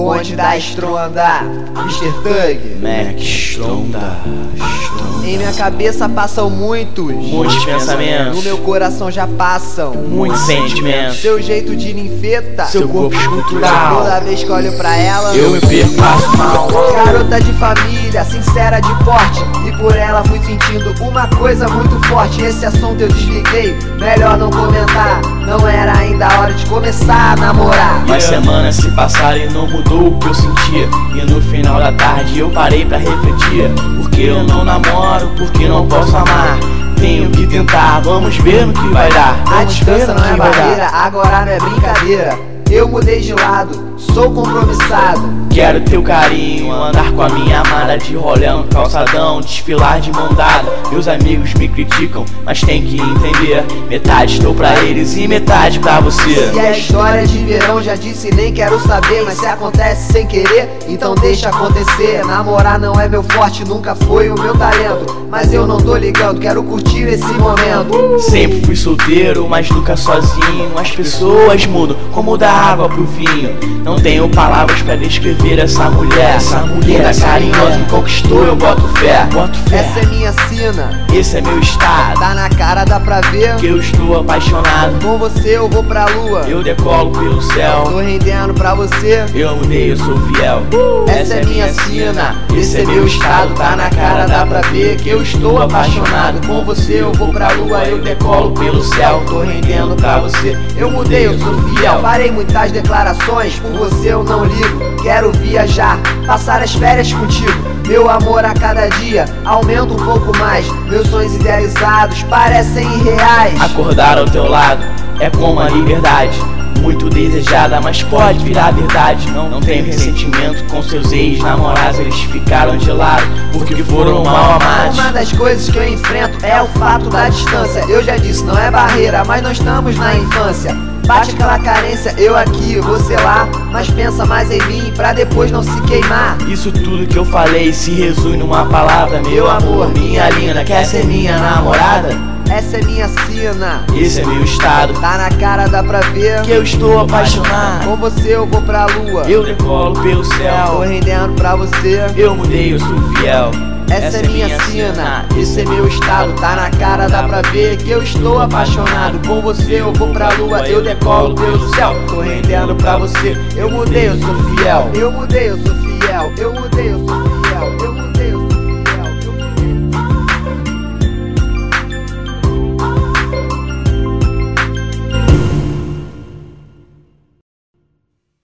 bonde da estronda. Mr. Thug, Mac Stronda, Stronda. Em minha cabeça passam muitos, Muitos pensamentos. No meu coração já passam, Muitos sentimentos. Seu jeito de ninfeta, Seu corpo escultural. Toda vez que olho pra ela, Eu me perco, passo mal. Garota de família, sincera de porte. E por ela fui sentindo uma coisa muito forte. Esse assunto eu desliguei, melhor não comentar. Não era ainda a hora de começar a namorar. Mas semanas se passaram e não mudou o que eu sentia. E no final da tarde eu parei pra refletir. Porque eu não namoro, porque não posso amar? Tenho que tentar, vamos ver no que vai dar. A distância não é barreira, agora não é brincadeira. Eu mudei de lado, sou compromissado. Quero teu carinho, andar com a minha amada de rolê no calçadão, desfilar de mão dada. Meus amigos me criticam, mas tem que entender. Metade estou pra eles e metade pra você. Se a história de verão já disse, nem quero saber. Mas se acontece sem querer, então deixa acontecer. Namorar não é meu forte, nunca foi o meu talento. Mas eu não tô ligando, quero curtir esse momento. Sempre fui solteiro, mas nunca sozinho. As pessoas mudam, como da água pro vinho. Não tenho palavras pra descrever essa mulher. Essa mulher Linda, carinhosa, me conquistou, eu boto fé. Boto fé. Essa é minha sina, esse é meu estado. Tá na cara, dá pra ver que eu estou apaixonado. Com você eu vou pra lua, eu decolo pelo céu. Tô rendendo pra você, eu mudei, eu sou fiel. Essa é minha sina, esse é meu estado. Tá na cara, dá pra ver que eu estou apaixonado. Com você eu vou pra lua, eu decolo pelo céu. Tô rendendo pra você, eu mudei, eu sou fiel. Parei muitas declarações, por você eu não ligo. Quero viajar, passar as férias contigo. Meu amor a cada dia aumenta um pouco mais. Meus sonhos idealizados parecem irreais. Acordar ao teu lado é como a liberdade. Muito desejada, mas pode virar verdade. Não, não tenho ressentimento com seus ex-namorados, eles ficaram de lado porque foram mal amados. Uma das coisas que eu enfrento é o fato da distância. Eu já disse, não é barreira, mas não estamos na infância. Bate aquela carência, eu aqui, você lá Mas pensa mais em mim pra depois não se queimar Isso tudo que eu falei se resume numa palavra Meu amor, minha linda, quer ser minha namorada? Essa é minha sina, esse é meu estado. Tá na cara, dá pra ver que eu estou apaixonado. Com você eu vou pra lua, eu decolo pelo céu. Tô rendendo pra você, eu mudei, eu sou fiel. Essa, Essa é minha, sina, esse é meu estado. Tá na cara, dá pra ver que eu estou apaixonado. Com você eu vou pra lua, eu decolo pelo céu. Tô rendendo pra você, eu mudei, eu sou fiel. Eu mudei, eu sou fiel, eu mudei, eu sou fiel